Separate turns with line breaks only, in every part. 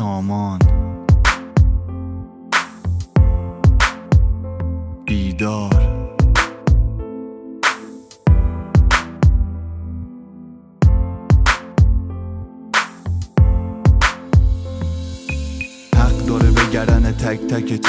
سامان. بیدار حق داره بگردن تک تکتون.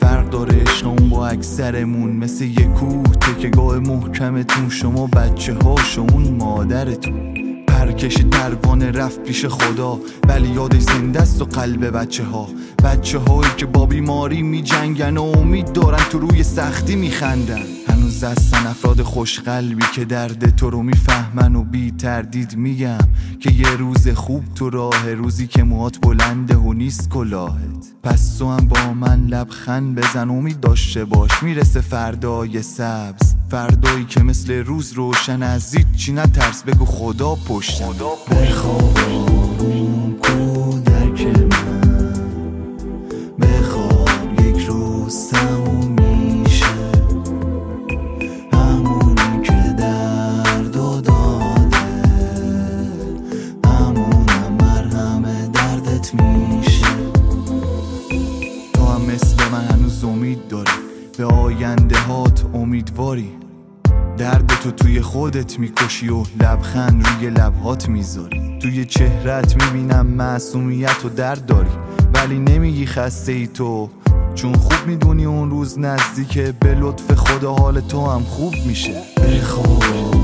فرق داره عشقمون با اکثرمون. مثل یه کوه تکگاه محکمتون. شما بچه هاشو اون مادرتون. پرکش پروانه رفت پیش خدا ولی یادش زنده است و قلب بچه ها بچه هایی که با بیماری می جنگن و امید دارن تو روی سختی می خندن هنوز هستن افراد خوشقلبی که درد تو رو می‌فهمن و بی تردید میگم که یه روز خوب تو راه روزی که موهات بلنده و نیست کلاهت. پس تو هم با من لبخند بزن امید داشته باش. می‌رسه فردای سبز فردایی که مثل روز روشن از چی نترس. بگو خدا پشت. تموم میشه. مثل من هنوز امید داری. به آینده هات امیدواری. درد تو توی خودت می‌کشی و لبخند روی لبهات می‌ذاری. توی چهرت می‌بینم معصومیت و درد داری. ولی نمیگی خسته ای تو. چون خوب می‌دونی اون روز نزدیکه. به لطف خدا حال تو هم خوب میشه. بخواب.